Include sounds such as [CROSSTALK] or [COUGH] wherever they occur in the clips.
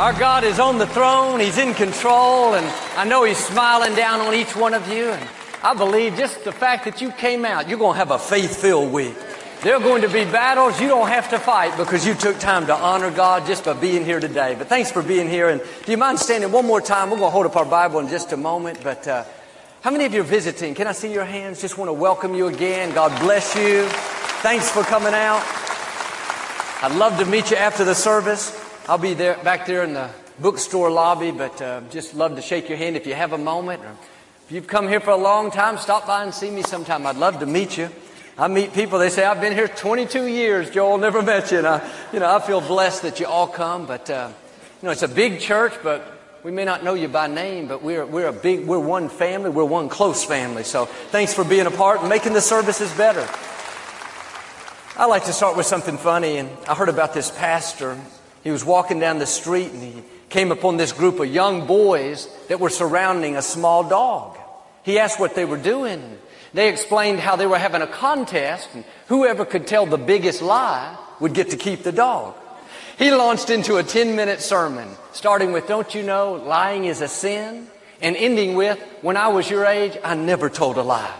Our God is on the throne. He's in control. And I know He's smiling down on each one of you. And I believe just the fact that you came out, you're going to have a faith filled week. There are going to be battles you don't have to fight because you took time to honor God just by being here today. But thanks for being here. And do you mind standing one more time? We're going to hold up our Bible in just a moment. But uh, how many of you are visiting? Can I see your hands? Just want to welcome you again. God bless you. Thanks for coming out. I'd love to meet you after the service. I'll be there back there in the bookstore lobby, but uh, just love to shake your hand if you have a moment. If you've come here for a long time, stop by and see me sometime. I'd love to meet you. I meet people, they say, I've been here 22 years, Joel, never [LAUGHS] met you. And I, you know, I feel blessed that you all come, but, uh, you know, it's a big church, but we may not know you by name, but we're, we're a big, we're one family, we're one close family. So thanks for being a part and making the services better. I like to start with something funny, and I heard about this pastor. He was walking down the street and he came upon this group of young boys that were surrounding a small dog. He asked what they were doing. They explained how they were having a contest and whoever could tell the biggest lie would get to keep the dog. He launched into a 10 minute sermon, starting with, don't you know, lying is a sin? And ending with, when I was your age, I never told a lie.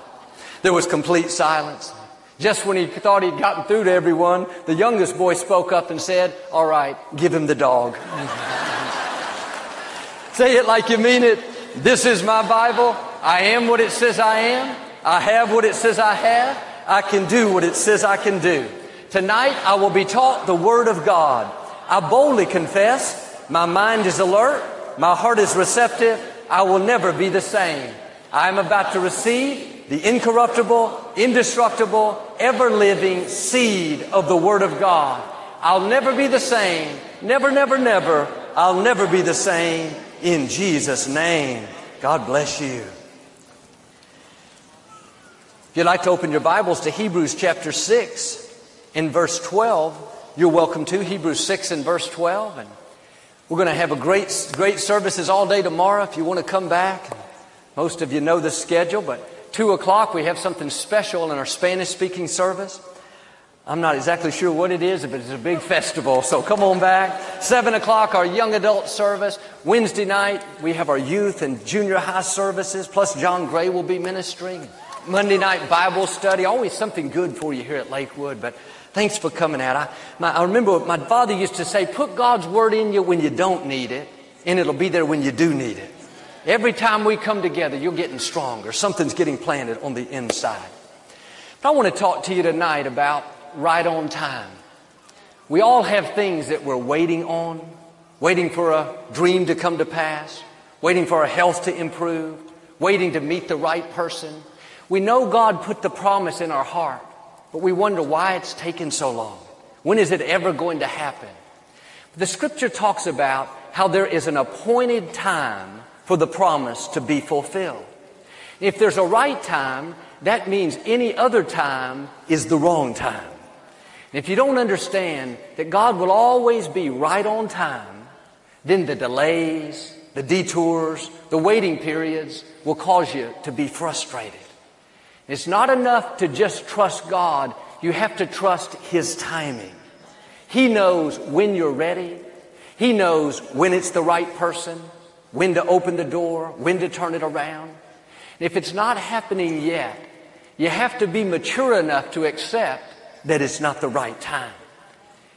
There was complete silence. Just when he thought he'd gotten through to everyone, the youngest boy spoke up and said, all right, give him the dog. [LAUGHS] Say it like you mean it. This is my Bible. I am what it says I am. I have what it says I have. I can do what it says I can do. Tonight I will be taught the Word of God. I boldly confess my mind is alert. My heart is receptive. I will never be the same. I am about to receive the incorruptible, indestructible, ever living seed of the Word of God. I'll never be the same. Never, never, never. I'll never be the same in Jesus' name. God bless you. If you'd like to open your Bibles to Hebrews chapter 6 in verse 12, you're welcome to Hebrews 6 and verse 12. And we're going to have a great, great services all day tomorrow if you want to come back. Most of you know the schedule, but 2 o'clock we have something special in our Spanish speaking service. I'm not exactly sure what it is, but it's a big [LAUGHS] festival, so come on back. 7 o'clock, our young adult service. Wednesday night, we have our youth and junior high services, plus John Gray will be ministering. Monday night Bible study. Always something good for you here at Lakewood, but thanks for coming out. I, my, I remember my father used to say, put God's word in you when you don't need it, and it'll be there when you do need it. Every time we come together, you're getting stronger. Something's getting planted on the inside. But I want to talk to you tonight about right on time. We all have things that we're waiting on, waiting for a dream to come to pass, waiting for our health to improve, waiting to meet the right person, we know God put the promise in our heart, but we wonder why it's taken so long. When is it ever going to happen? The scripture talks about how there is an appointed time for the promise to be fulfilled. If there's a right time, that means any other time is the wrong time. And if you don't understand that God will always be right on time, then the delays, the detours, the waiting periods will cause you to be frustrated. It's not enough to just trust God. You have to trust His timing. He knows when you're ready. He knows when it's the right person, when to open the door, when to turn it around. And if it's not happening yet, you have to be mature enough to accept that it's not the right time.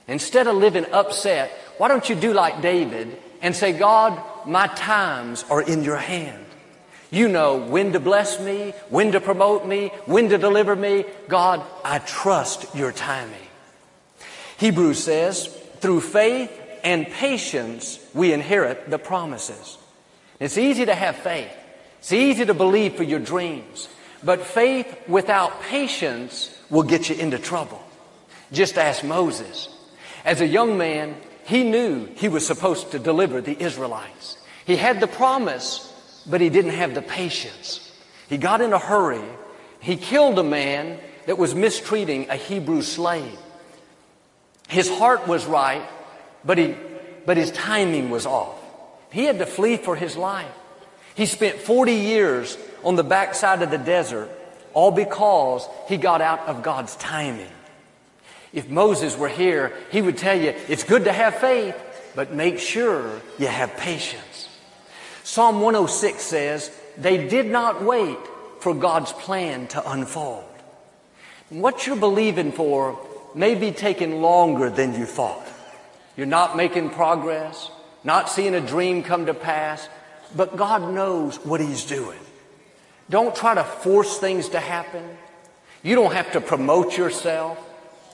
Instead of living upset, why don't you do like David and say, God, my times are in your hand. You know when to bless me, when to promote me, when to deliver me. God, I trust your timing. Hebrews says, through faith and patience, we inherit the promises. It's easy to have faith. It's easy to believe for your dreams. But faith without patience will get you into trouble. Just ask Moses. As a young man, he knew he was supposed to deliver the Israelites. He had the promise but he didn't have the patience. He got in a hurry. He killed a man that was mistreating a Hebrew slave. His heart was right, but, he, but his timing was off. He had to flee for his life. He spent 40 years on the backside of the desert, all because he got out of God's timing. If Moses were here, he would tell you, it's good to have faith, but make sure you have patience. Psalm 106 says, they did not wait for God's plan to unfold. What you're believing for may be taking longer than you thought. You're not making progress, not seeing a dream come to pass, but God knows what He's doing. Don't try to force things to happen. You don't have to promote yourself,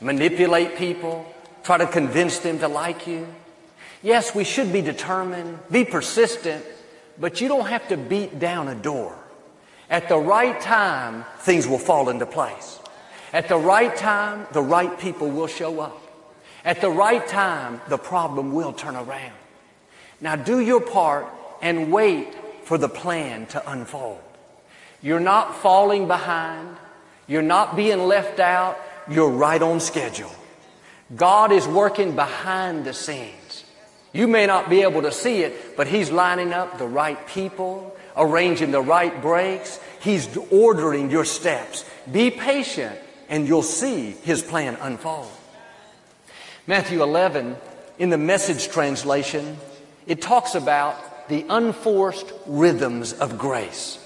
manipulate people, try to convince them to like you. Yes, we should be determined, be persistent, but you don't have to beat down a door. At the right time, things will fall into place. At the right time, the right people will show up. At the right time, the problem will turn around. Now do your part and wait for the plan to unfold. You're not falling behind. You're not being left out. You're right on schedule. God is working behind the scenes. You may not be able to see it, but He's lining up the right people, arranging the right breaks. He's ordering your steps. Be patient and you'll see His plan unfold. Matthew 11, in the message translation, it talks about the unforced rhythms of grace.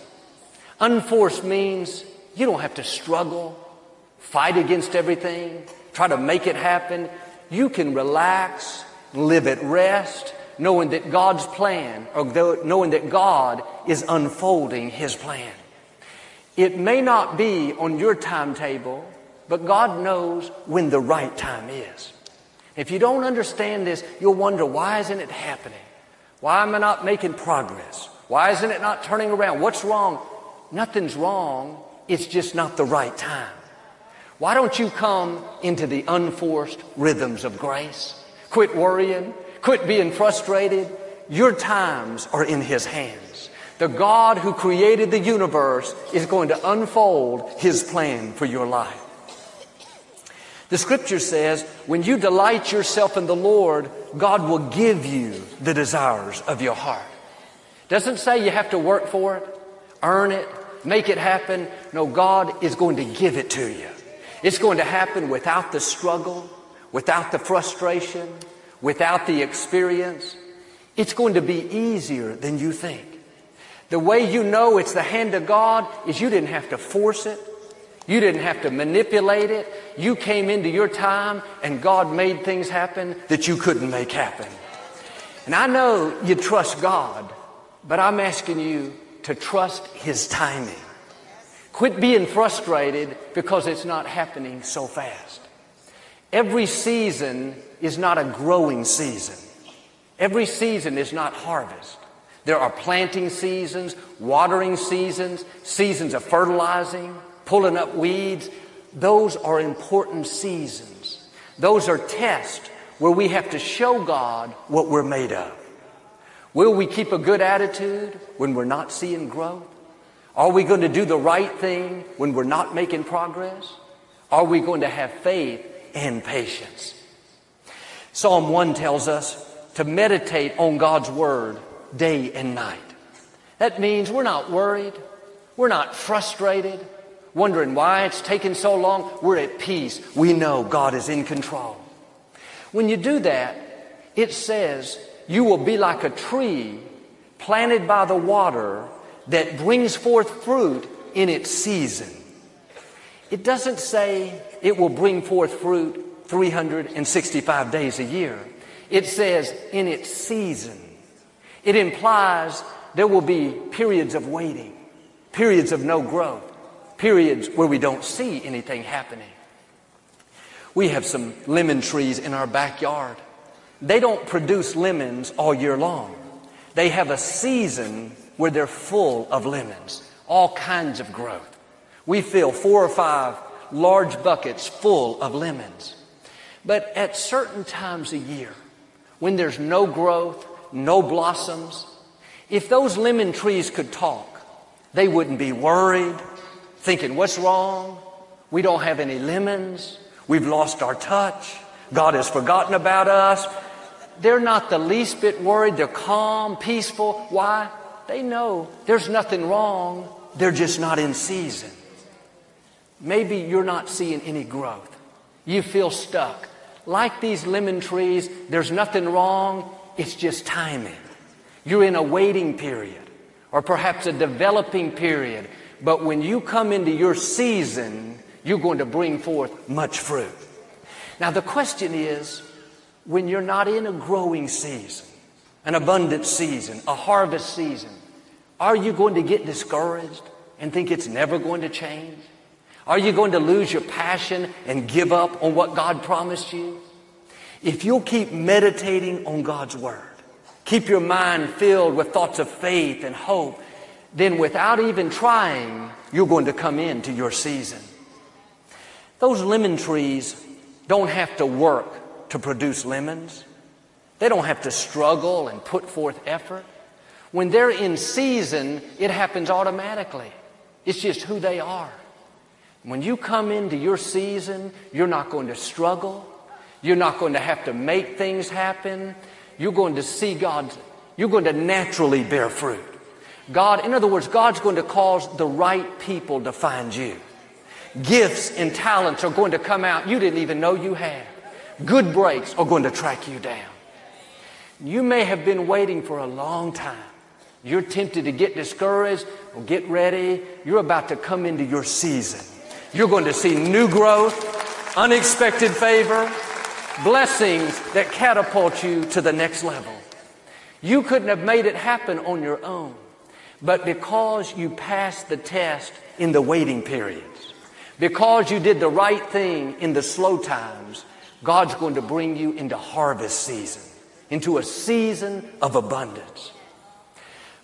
Unforced means you don't have to struggle, fight against everything, try to make it happen. You can relax, live at rest, knowing that God's plan, or knowing that God is unfolding His plan. It may not be on your timetable, but God knows when the right time is. If you don't understand this, you'll wonder, why isn't it happening? Why am I not making progress? Why isn't it not turning around? What's wrong? Nothing's wrong. It's just not the right time. Why don't you come into the unforced rhythms of grace? Quit worrying. Quit being frustrated. Your times are in His hands. The God who created the universe is going to unfold His plan for your life. The scripture says, when you delight yourself in the Lord, God will give you the desires of your heart. Doesn't say you have to work for it, earn it, make it happen. No, God is going to give it to you. It's going to happen without the struggle, without the frustration, without the experience. It's going to be easier than you think. The way you know it's the hand of God is you didn't have to force it. You didn't have to manipulate it. You came into your time and God made things happen that you couldn't make happen. And I know you trust God, but I'm asking you to trust His timing. Quit being frustrated because it's not happening so fast. Every season is not a growing season. Every season is not harvest. There are planting seasons, watering seasons, seasons of fertilizing, pulling up weeds, those are important seasons. Those are tests where we have to show God what we're made of. Will we keep a good attitude when we're not seeing growth? Are we going to do the right thing when we're not making progress? Are we going to have faith and patience? Psalm 1 tells us to meditate on God's Word day and night. That means we're not worried. We're not frustrated wondering why it's taken so long, we're at peace. We know God is in control. When you do that, it says you will be like a tree planted by the water that brings forth fruit in its season. It doesn't say it will bring forth fruit 365 days a year. It says in its season. It implies there will be periods of waiting, periods of no growth periods where we don't see anything happening. We have some lemon trees in our backyard. They don't produce lemons all year long. They have a season where they're full of lemons, all kinds of growth. We fill four or five large buckets full of lemons. But at certain times a year, when there's no growth, no blossoms, if those lemon trees could talk, they wouldn't be worried thinking, what's wrong? We don't have any lemons. We've lost our touch. God has forgotten about us. They're not the least bit worried. They're calm, peaceful. Why? They know there's nothing wrong. They're just not in season. Maybe you're not seeing any growth. You feel stuck. Like these lemon trees, there's nothing wrong. it's just timing. You're in a waiting period or perhaps a developing period. But when you come into your season, you're going to bring forth much fruit. Now, the question is when you're not in a growing season, an abundant season, a harvest season, are you going to get discouraged and think it's never going to change? Are you going to lose your passion and give up on what God promised you? If you'll keep meditating on God's Word, keep your mind filled with thoughts of faith and hope, then without even trying, you're going to come into your season. Those lemon trees don't have to work to produce lemons. They don't have to struggle and put forth effort. When they're in season, it happens automatically. It's just who they are. When you come into your season, you're not going to struggle. You're not going to have to make things happen. You're going to see God. You're going to naturally bear fruit. God, in other words, God's going to cause the right people to find you. Gifts and talents are going to come out you didn't even know you had. Good breaks are going to track you down. You may have been waiting for a long time. You're tempted to get discouraged or get ready. You're about to come into your season. You're going to see new growth, unexpected favor, blessings that catapult you to the next level. You couldn't have made it happen on your own, but because you passed the test in the waiting periods, because you did the right thing in the slow times, God's going to bring you into harvest season, into a season of abundance.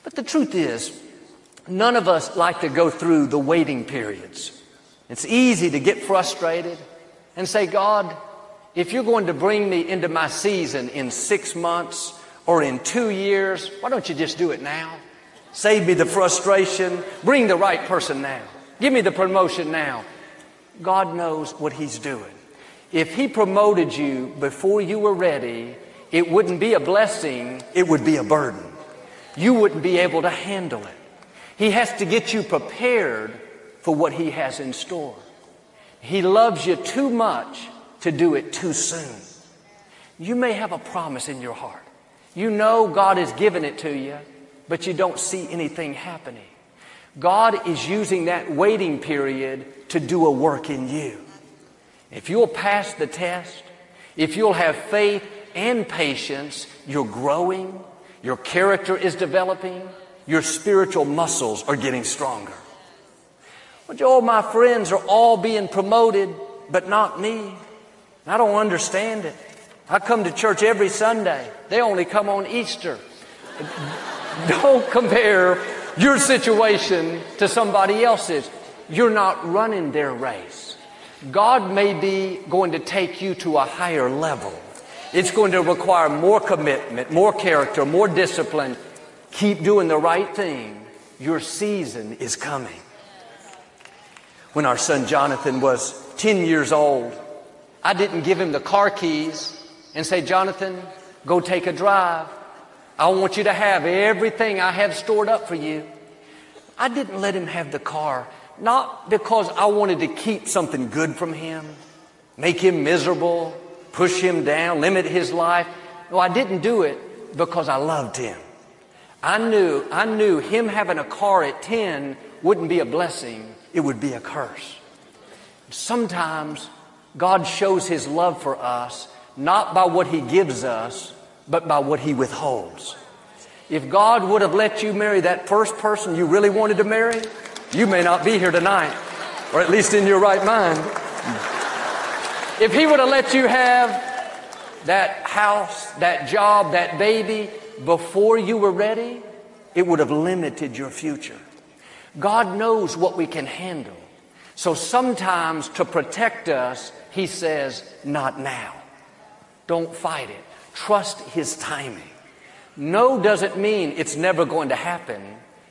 But the truth is, none of us like to go through the waiting periods. It's easy to get frustrated and say, God, if you're going to bring me into my season in six months or in two years, why don't you just do it now? Save me the frustration. Bring the right person now. Give me the promotion now. God knows what He's doing. If He promoted you before you were ready, it wouldn't be a blessing, it would be a burden. You wouldn't be able to handle it. He has to get you prepared for what He has in store. He loves you too much to do it too soon. You may have a promise in your heart. You know God has given it to you, but you don't see anything happening. God is using that waiting period to do a work in you. If you'll pass the test, if you'll have faith and patience, you're growing, your character is developing, your spiritual muscles are getting stronger. Well, Joel, my friends are all being promoted, but not me. I don't understand it. I come to church every Sunday. They only come on Easter. Don't compare your situation to somebody else's. You're not running their race. God may be going to take you to a higher level. It's going to require more commitment, more character, more discipline. Keep doing the right thing. Your season is coming when our son Jonathan was 10 years old. I didn't give him the car keys and say, Jonathan, go take a drive. I want you to have everything I have stored up for you. I didn't let him have the car, not because I wanted to keep something good from him, make him miserable, push him down, limit his life. No, I didn't do it because I loved him. I knew, I knew him having a car at 10 wouldn't be a blessing it would be a curse. Sometimes God shows His love for us not by what He gives us, but by what He withholds. If God would have let you marry that first person you really wanted to marry, you may not be here tonight, or at least in your right mind. If He would have let you have that house, that job, that baby before you were ready, it would have limited your future. God knows what we can handle. So sometimes to protect us, He says, not now. Don't fight it. Trust His timing. No doesn't mean it's never going to happen.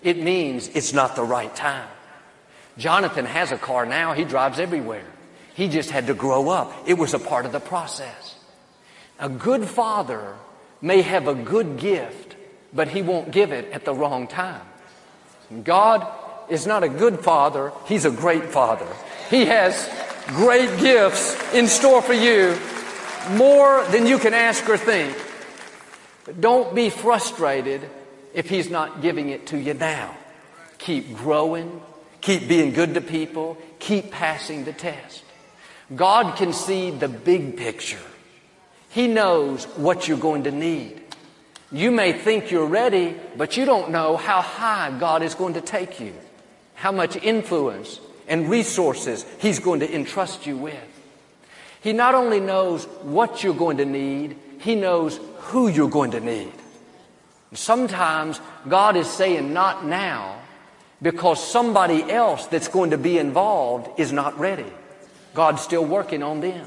It means it's not the right time. Jonathan has a car now. He drives everywhere. He just had to grow up. It was a part of the process. A good father may have a good gift, but he won't give it at the wrong time. God is not a good father, he's a great father. He has great gifts in store for you, more than you can ask or think. But don't be frustrated if He's not giving it to you now. Keep growing, keep being good to people, keep passing the test. God can see the big picture. He knows what you're going to need. You may think you're ready, but you don't know how high God is going to take you, how much influence and resources He's going to entrust you with. He not only knows what you're going to need, He knows who you're going to need. Sometimes God is saying not now because somebody else that's going to be involved is not ready. God's still working on them.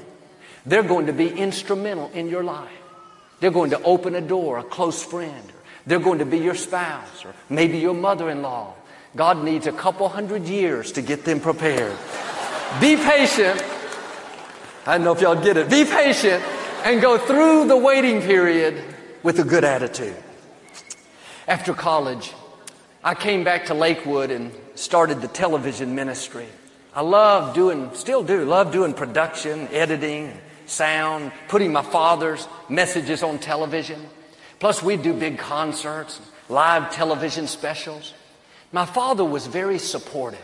They're going to be instrumental in your life. They're going to open a door, a close friend. They're going to be your spouse or maybe your mother-in-law. God needs a couple hundred years to get them prepared. be patient. I don't know if y'all get it. Be patient and go through the waiting period with a good attitude. After college, I came back to Lakewood and started the television ministry. I love doing, still do, love doing production, editing, sound, putting my father's messages on television. Plus, we do big concerts, live television specials. My father was very supportive.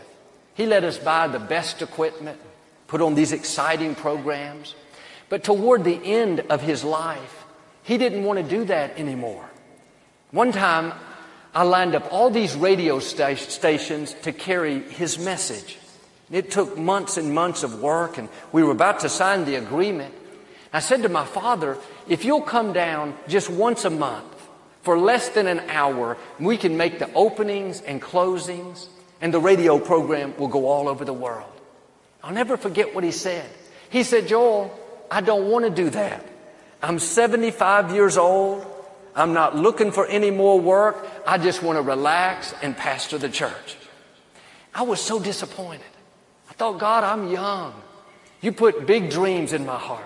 He let us buy the best equipment, put on these exciting programs. But toward the end of his life, he didn't want to do that anymore. One time, I lined up all these radio stations to carry his message. It took months and months of work, and we were about to sign the agreement. I said to my father, if you'll come down just once a month for less than an hour, we can make the openings and closings, and the radio program will go all over the world. I'll never forget what he said. He said, Joel, I don't want to do that. I'm 75 years old. I'm not looking for any more work. I just want to relax and pastor the church. I was so disappointed. I thought, God, I'm young. You put big dreams in my heart.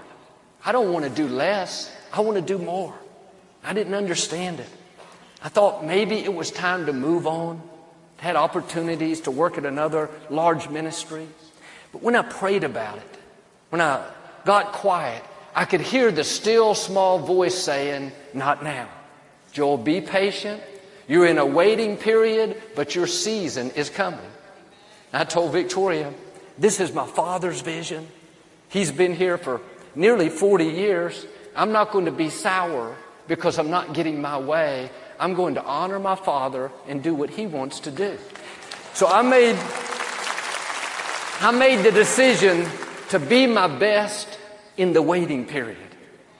I don't want to do less. I want to do more. I didn't understand it. I thought maybe it was time to move on. Had opportunities to work at another large ministry. But when I prayed about it, when I got quiet, I could hear the still small voice saying, Not now. Joel, be patient. You're in a waiting period, but your season is coming. I told Victoria, This is my father's vision. He's been here for nearly 40 years, I'm not going to be sour because I'm not getting my way. I'm going to honor my father and do what he wants to do. So I made, I made the decision to be my best in the waiting period,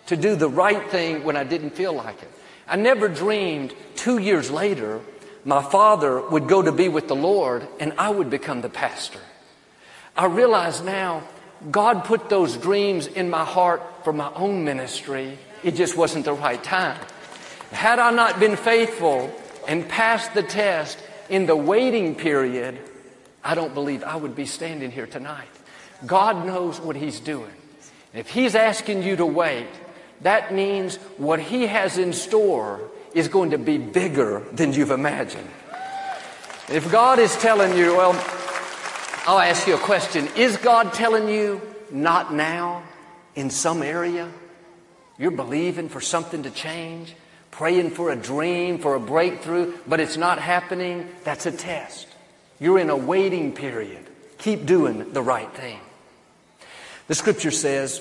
to do the right thing when I didn't feel like it. I never dreamed two years later my father would go to be with the Lord and I would become the pastor. I realize now God put those dreams in my heart for my own ministry. It just wasn't the right time. Had I not been faithful and passed the test in the waiting period, I don't believe I would be standing here tonight. God knows what He's doing. If He's asking you to wait, that means what He has in store is going to be bigger than you've imagined. If God is telling you, well, I'll ask you a question. Is God telling you not now in some area? You're believing for something to change, praying for a dream, for a breakthrough, but it's not happening. That's a test. You're in a waiting period. Keep doing the right thing. The scripture says,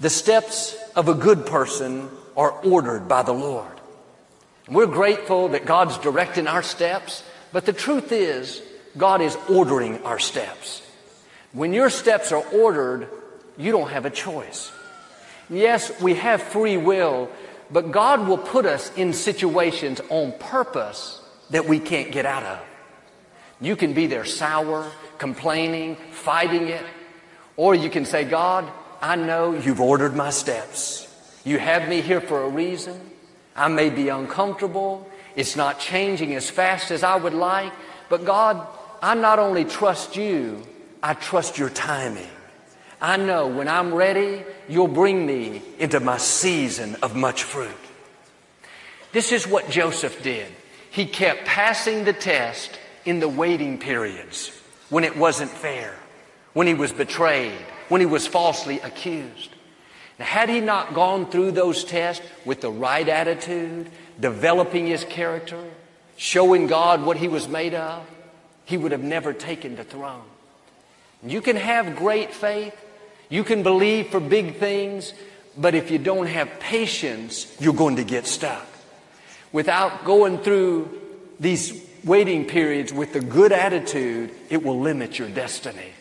the steps of a good person are ordered by the Lord. We're grateful that God's directing our steps, but the truth is, God is ordering our steps. When your steps are ordered, you don't have a choice. Yes, we have free will, but God will put us in situations on purpose that we can't get out of. You can be there sour, complaining, fighting it, or you can say, God, I know you've ordered my steps. You have me here for a reason. I may be uncomfortable. It's not changing as fast as I would like, but God, I not only trust you, I trust your timing. I know when I'm ready, you'll bring me into my season of much fruit. This is what Joseph did. He kept passing the test in the waiting periods when it wasn't fair, when he was betrayed, when he was falsely accused. Now, had he not gone through those tests with the right attitude, developing his character, showing God what he was made of, he would have never taken the throne. You can have great faith, you can believe for big things, but if you don't have patience, you're going to get stuck. Without going through these waiting periods with a good attitude, it will limit your destiny.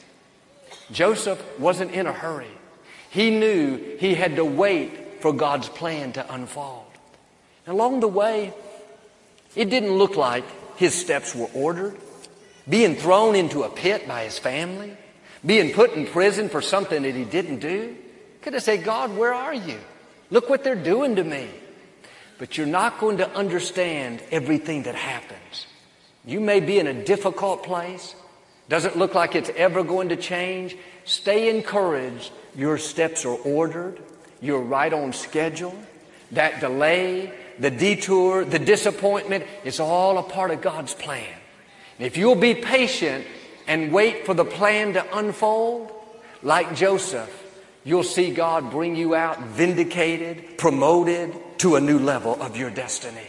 Joseph wasn't in a hurry. He knew he had to wait for God's plan to unfold. Along the way, it didn't look like his steps were ordered. Being thrown into a pit by his family, being put in prison for something that he didn't do. Could have said, God, where are you? Look what they're doing to me. But you're not going to understand everything that happens. You may be in a difficult place. Doesn't look like it's ever going to change. Stay encouraged. Your steps are ordered. You're right on schedule. That delay, the detour, the disappointment, it's all a part of God's plan. If you'll be patient and wait for the plan to unfold, like Joseph, you'll see God bring you out vindicated, promoted to a new level of your destiny.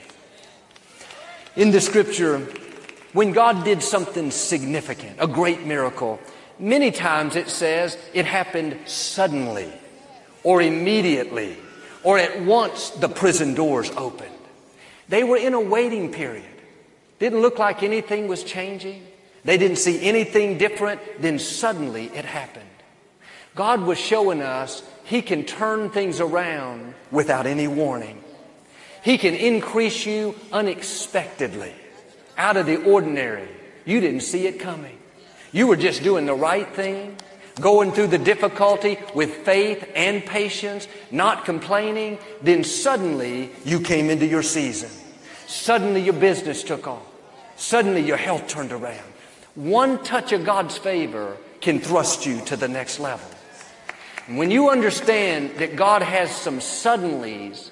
In the scripture, when God did something significant, a great miracle, many times it says it happened suddenly or immediately or at once the prison doors opened. They were in a waiting period. Didn't look like anything was changing. They didn't see anything different. Then suddenly it happened. God was showing us He can turn things around without any warning. He can increase you unexpectedly out of the ordinary. You didn't see it coming. You were just doing the right thing, going through the difficulty with faith and patience, not complaining. Then suddenly you came into your season. Suddenly your business took off. Suddenly your health turned around. One touch of God's favor can thrust you to the next level. When you understand that God has some suddenlies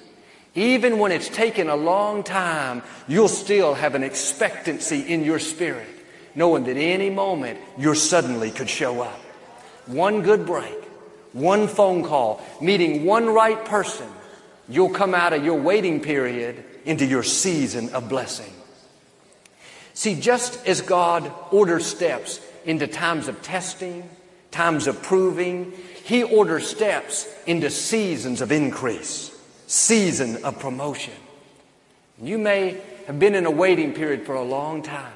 even when it's taken a long time, you'll still have an expectancy in your spirit, knowing that any moment you suddenly could show up. One good break, one phone call, meeting one right person, you'll come out of your waiting period into your season of blessing. See, just as God orders steps into times of testing, times of proving, He orders steps into seasons of increase season of promotion. You may have been in a waiting period for a long time.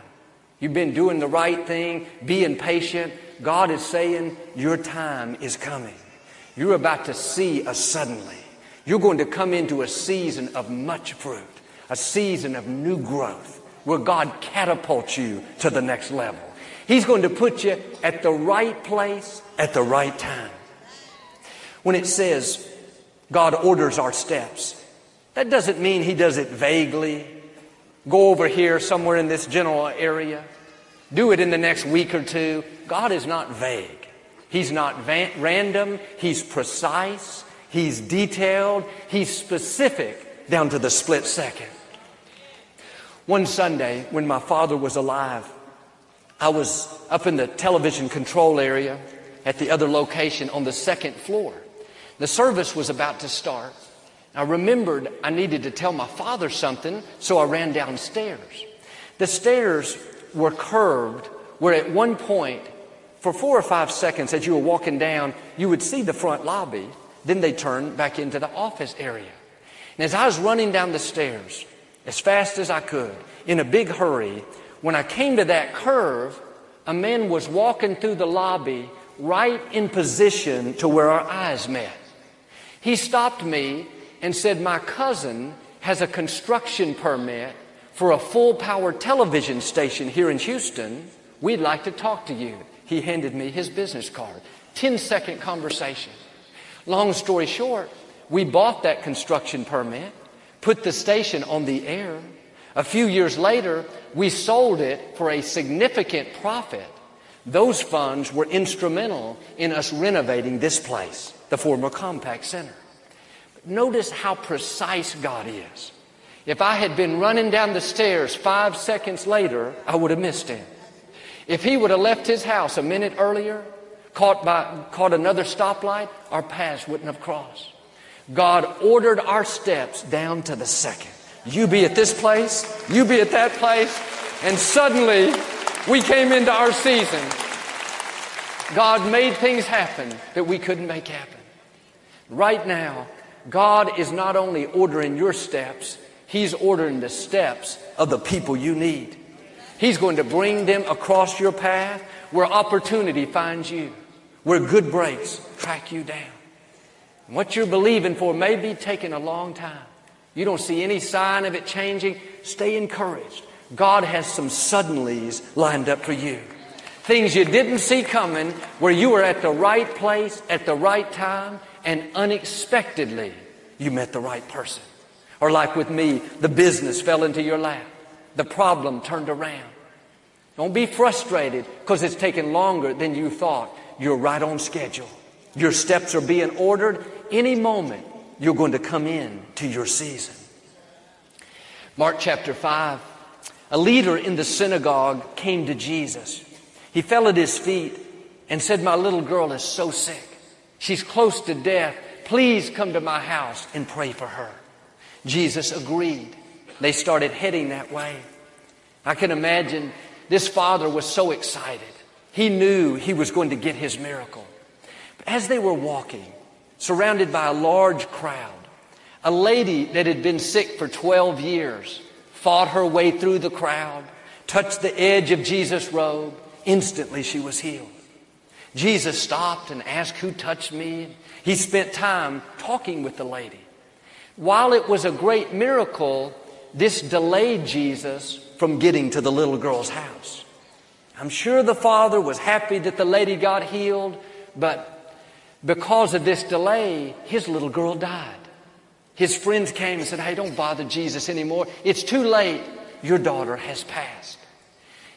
You've been doing the right thing, being patient. God is saying your time is coming. You're about to see a suddenly. You're going to come into a season of much fruit, a season of new growth where God catapults you to the next level. He's going to put you at the right place at the right time. When it says, God orders our steps. That doesn't mean He does it vaguely. Go over here somewhere in this general area. Do it in the next week or two. God is not vague. He's not random. He's precise. He's detailed. He's specific down to the split second. One Sunday, when my father was alive, I was up in the television control area at the other location on the second floor. The service was about to start. I remembered I needed to tell my father something, so I ran downstairs. The stairs were curved where at one point, for four or five seconds as you were walking down, you would see the front lobby. Then they turned back into the office area. And as I was running down the stairs as fast as I could, in a big hurry, when I came to that curve, a man was walking through the lobby right in position to where our eyes met. He stopped me and said, My cousin has a construction permit for a full power television station here in Houston. We'd like to talk to you. He handed me his business card. 10 second conversation. Long story short, we bought that construction permit, put the station on the air. A few years later, we sold it for a significant profit. Those funds were instrumental in us renovating this place the former Compaq Center. Notice how precise God is. If I had been running down the stairs five seconds later, I would have missed him. If he would have left his house a minute earlier, caught, by, caught another stoplight, our paths wouldn't have crossed. God ordered our steps down to the second. You be at this place, you be at that place, and suddenly we came into our season. God made things happen that we couldn't make happen. Right now, God is not only ordering your steps, He's ordering the steps of the people you need. He's going to bring them across your path where opportunity finds you, where good breaks track you down. What you're believing for may be taking a long time. You don't see any sign of it changing. Stay encouraged. God has some suddenlies lined up for you. Things you didn't see coming where you were at the right place at the right time and unexpectedly you met the right person. Or like with me, the business fell into your lap. The problem turned around. Don't be frustrated because it's taken longer than you thought. You're right on schedule. Your steps are being ordered. Any moment, you're going to come in to your season. Mark chapter 5. A leader in the synagogue came to Jesus. He fell at his feet and said, My little girl is so sick. She's close to death. Please come to my house and pray for her. Jesus agreed. They started heading that way. I can imagine this father was so excited. He knew he was going to get his miracle. But as they were walking, surrounded by a large crowd, a lady that had been sick for 12 years fought her way through the crowd, touched the edge of Jesus' robe. Instantly she was healed. Jesus stopped and asked who touched me. He spent time talking with the lady. While it was a great miracle, this delayed Jesus from getting to the little girl's house. I'm sure the father was happy that the lady got healed, but because of this delay, his little girl died. His friends came and said, Hey, don't bother Jesus anymore. It's too late. Your daughter has passed.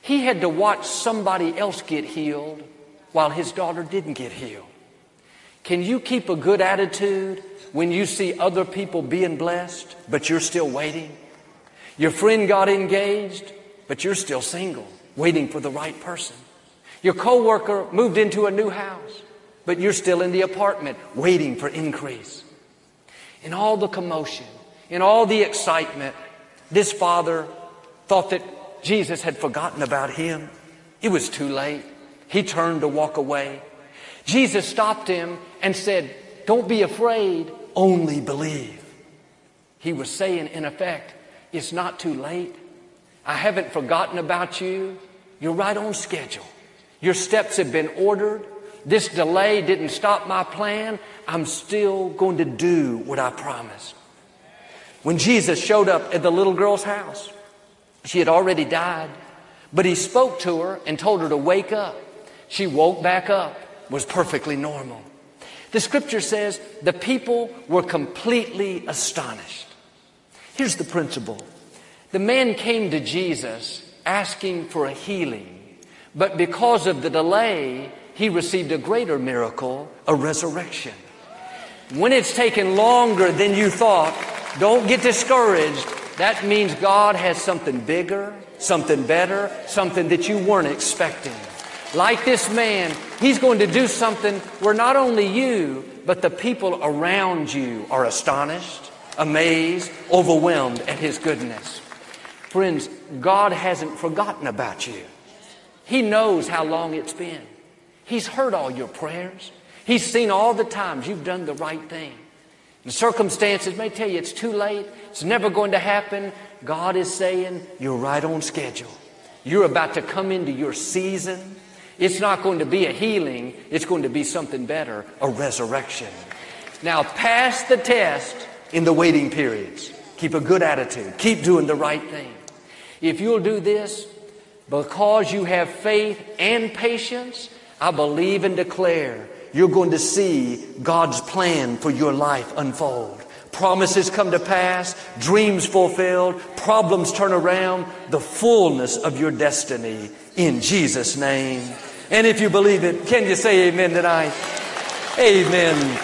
He had to watch somebody else get healed while his daughter didn't get healed. Can you keep a good attitude when you see other people being blessed, but you're still waiting? Your friend got engaged, but you're still single, waiting for the right person. Your coworker moved into a new house, but you're still in the apartment, waiting for increase. In all the commotion, in all the excitement, this father thought that Jesus had forgotten about him. It was too late. He turned to walk away. Jesus stopped him and said, Don't be afraid, only believe. He was saying, in effect, it's not too late. I haven't forgotten about you. You're right on schedule. Your steps have been ordered. This delay didn't stop my plan. I'm still going to do what I promised. When Jesus showed up at the little girl's house, she had already died, but he spoke to her and told her to wake up. She woke back up, was perfectly normal. The scripture says the people were completely astonished. Here's the principle. The man came to Jesus asking for a healing, but because of the delay, he received a greater miracle, a resurrection. When it's taken longer than you thought, don't get discouraged. That means God has something bigger, something better, something that you weren't expecting. Like this man, he's going to do something where not only you, but the people around you are astonished, amazed, overwhelmed at his goodness. Friends, God hasn't forgotten about you. He knows how long it's been. He's heard all your prayers. He's seen all the times you've done the right thing. The circumstances may tell you it's too late. It's never going to happen. God is saying you're right on schedule. You're about to come into your season. It's not going to be a healing. It's going to be something better, a resurrection. Now pass the test in the waiting periods. Keep a good attitude. Keep doing the right thing. If you'll do this, because you have faith and patience, I believe and declare you're going to see God's plan for your life unfold. Promises come to pass, dreams fulfilled, problems turn around, the fullness of your destiny in Jesus' name. And if you believe it, can you say amen tonight? Amen.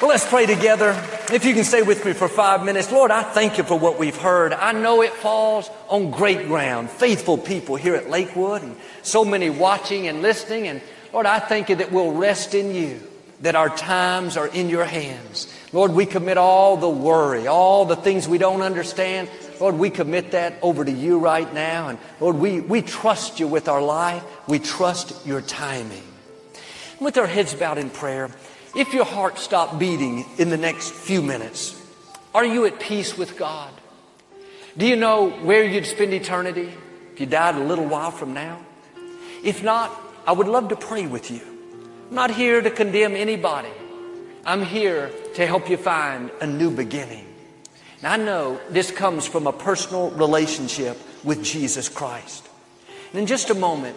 Well, let's pray together. If you can stay with me for five minutes. Lord, I thank you for what we've heard. I know it falls on great ground. Faithful people here at Lakewood and so many watching and listening. And Lord, I thank you that we'll rest in you. that our times are in your hands. Lord, we commit all the worry, all the things we don't understand. Lord, we commit that over to you right now. And Lord, we, we trust you with our life. We trust your timing. With our heads bowed in prayer, if your heart stopped beating in the next few minutes, are you at peace with God? Do you know where you'd spend eternity if you died a little while from now? If not, I would love to pray with you. I'm not here to condemn anybody. I'm here to help you find a new beginning. Now, I know this comes from a personal relationship with Jesus Christ. And in just a moment,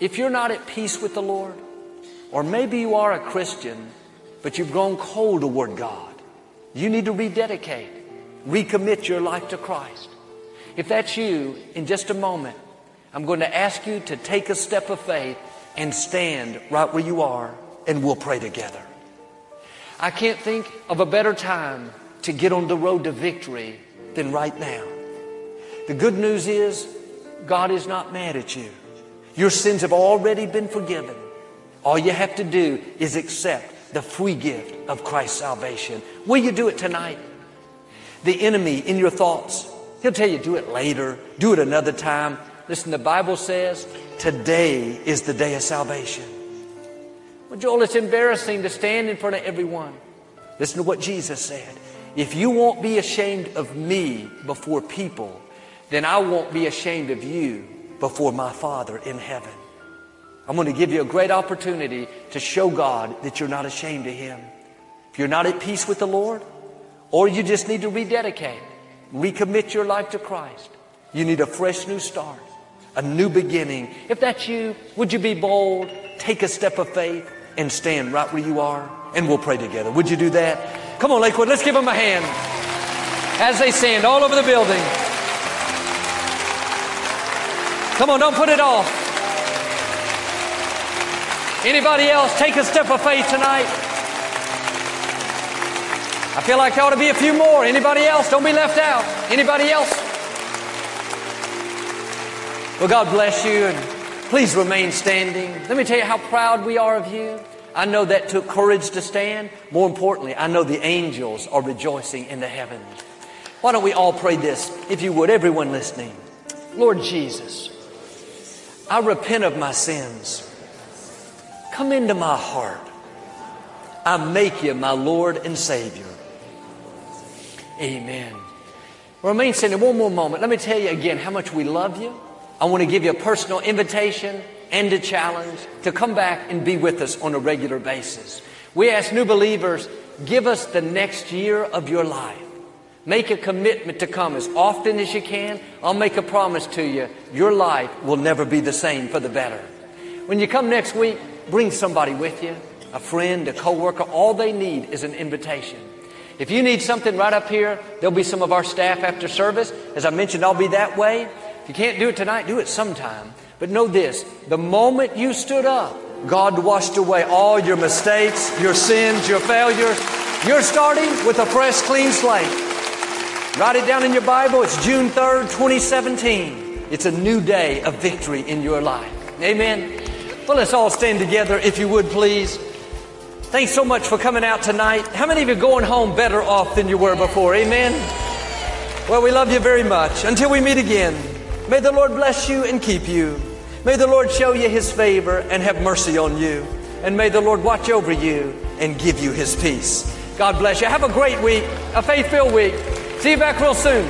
if you're not at peace with the Lord, or maybe you are a Christian, but you've grown cold toward God, you need to rededicate, recommit your life to Christ. If that's you, in just a moment, I'm going to ask you to take a step of faith and stand right where you are, and we'll pray together. I can't think of a better time to get on the road to victory than right now. The good news is God is not mad at you. Your sins have already been forgiven. All you have to do is accept the free gift of Christ's salvation. Will you do it tonight? The enemy in your thoughts, he'll tell you do it later, do it another time. Listen, the Bible says today is the day of salvation. Well, Joel, it's embarrassing to stand in front of everyone. Listen to what Jesus said. If you won't be ashamed of me before people, then I won't be ashamed of you before my Father in heaven. I'm going to give you a great opportunity to show God that you're not ashamed of Him. If you're not at peace with the Lord, or you just need to rededicate, recommit your life to Christ, you need a fresh new start, a new beginning. If that's you, would you be bold, take a step of faith, and stand right where you are, and we'll pray together. Would you do that? Come on, Lakewood, let's give them a hand as they stand all over the building. Come on, don't put it off. Anybody else take a step of faith tonight? I feel like there ought to be a few more. Anybody else? Don't be left out. Anybody else? Well, God bless you and please remain standing. Let me tell you how proud we are of you. I know that took courage to stand. More importantly, I know the angels are rejoicing in the heavens. Why don't we all pray this, if you would, everyone listening? Lord Jesus, I repent of my sins. Come into my heart. I make you my Lord and Savior. Amen. Remain standing one more moment. Let me tell you again how much we love you. I want to give you a personal invitation and a challenge to come back and be with us on a regular basis. We ask new believers, give us the next year of your life. Make a commitment to come as often as you can. I'll make a promise to you, your life will never be the same for the better. When you come next week, bring somebody with you, a friend, a coworker. All they need is an invitation. If you need something right up here, there'll be some of our staff after service. As I mentioned, I'll be that way. If you can't do it tonight, do it sometime. But know this the moment you stood up, God washed away all your mistakes, your sins, your failures. You're starting with a fresh, clean slate. Write it down in your Bible. It's June 3rd, 2017. It's a new day of victory in your life. Amen. Well, let's all stand together, if you would, please. Thanks so much for coming out tonight. How many of you are going home better off than you were before? Amen. Well, we love you very much. Until we meet again, may the Lord bless you and keep you. May the Lord show you his favor and have mercy on you. And may the Lord watch over you and give you his peace. God bless you. Have a great week, a faith filled week. See you back real soon.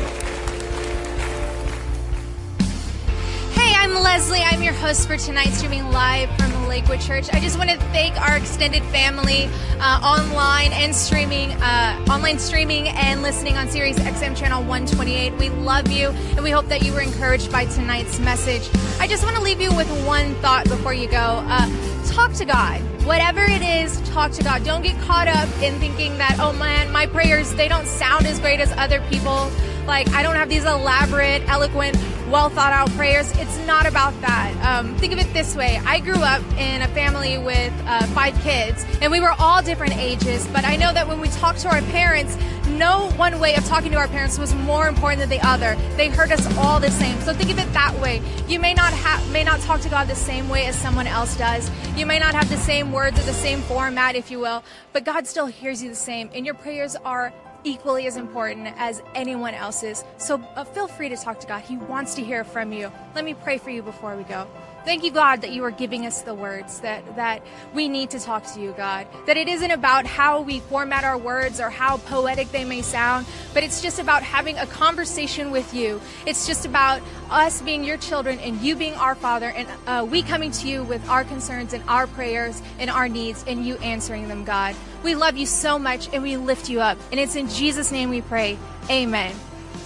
Leslie. I'm your host for tonight, streaming live from Lakewood Church. I just want to thank our extended family uh, online and streaming, uh, online streaming and listening on Sirius XM channel 128. We love you, and we hope that you were encouraged by tonight's message. I just want to leave you with one thought before you go. Uh, talk to God. Whatever it is, talk to God. Don't get caught up in thinking that, oh man, my prayers, they don't sound as great as other people like I don't have these elaborate, eloquent, well thought out prayers. It's not about that. Um, think of it this way I grew up in a family with uh, five kids, and we were all different ages, but I know that when we talk to our parents, no one way of talking to our parents was more important than the other. They heard us all the same. So think of it that way. You may not have may not talk to God the same way as someone else does. You may not have the same words or the same format, if you will, but God still hears you the same, and your prayers are equally as important as anyone else's. So uh, feel free to talk to God. He wants to hear from you. Let me pray for you before we go. Thank you, God, that you are giving us the words that, that we need to talk to you, God. That it isn't about how we format our words or how poetic they may sound, but it's just about having a conversation with you. It's just about us being your children and you being our Father, and uh, we coming to you with our concerns and our prayers and our needs, and you answering them, God. We love you so much and we lift you up. And it's in Jesus' name we pray. Amen.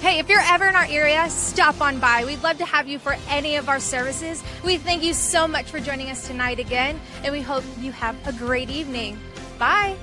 Hey, if you're ever in our area, stop on by. We'd love to have you for any of our services. We thank you so much for joining us tonight again, and we hope you have a great evening. Bye.